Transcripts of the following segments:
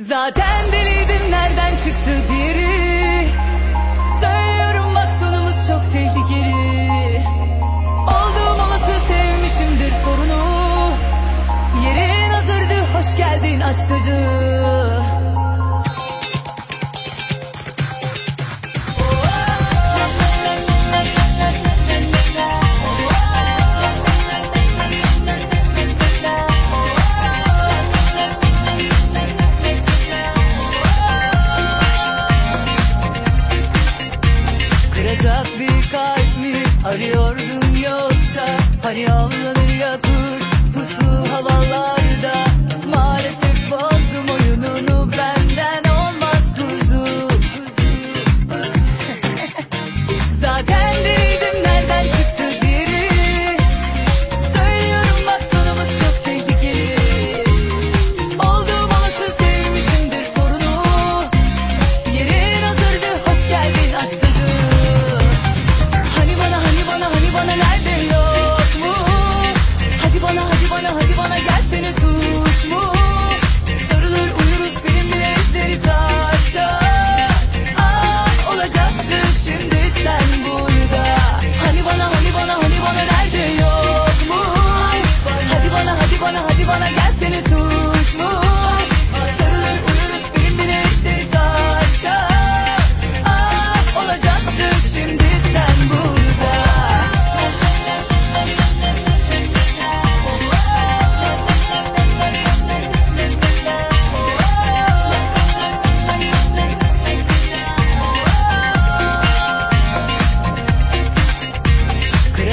Zaten deliydim nereden çıktı biri. Söylüyorum bak sonumuz çok tehlikeli. Olduğum olası sevmişimdir sorunu. Yerin hazırdı hoş geldin aşk çocuğu. Kıracak bir kalp mi arıyordun yoksa? Hani avlanır yapır puslu havalar.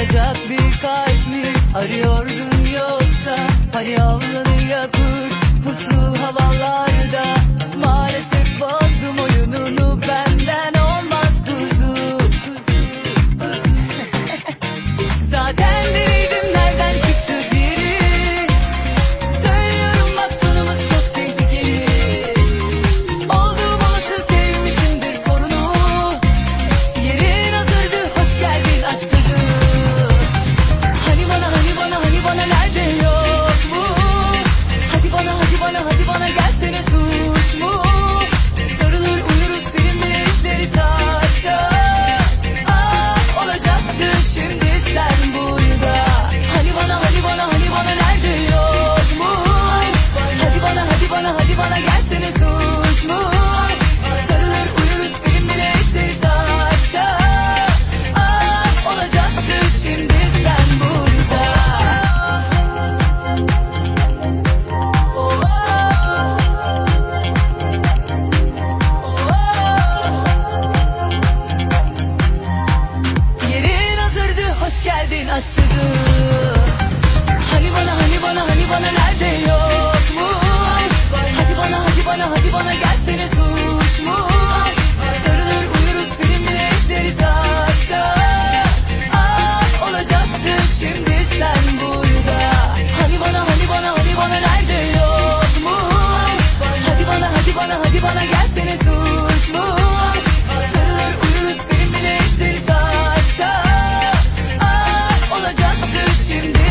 Sıcak bir kalp mi? Arıyordun yoksa Hani avlanır yakut pusul yastırı Hani bana hani bana hani bana nerede yok mu Hadi bana hadi bana hadi bana gelsene suç mu Sarılır uyuruz filmle izleriz hatta Ah olacaktı şimdi sen burada Hani bana hani bana hani bana nerede yok mu Hadi bana hadi bana hadi bana gelsene suç olacaktır şimdi.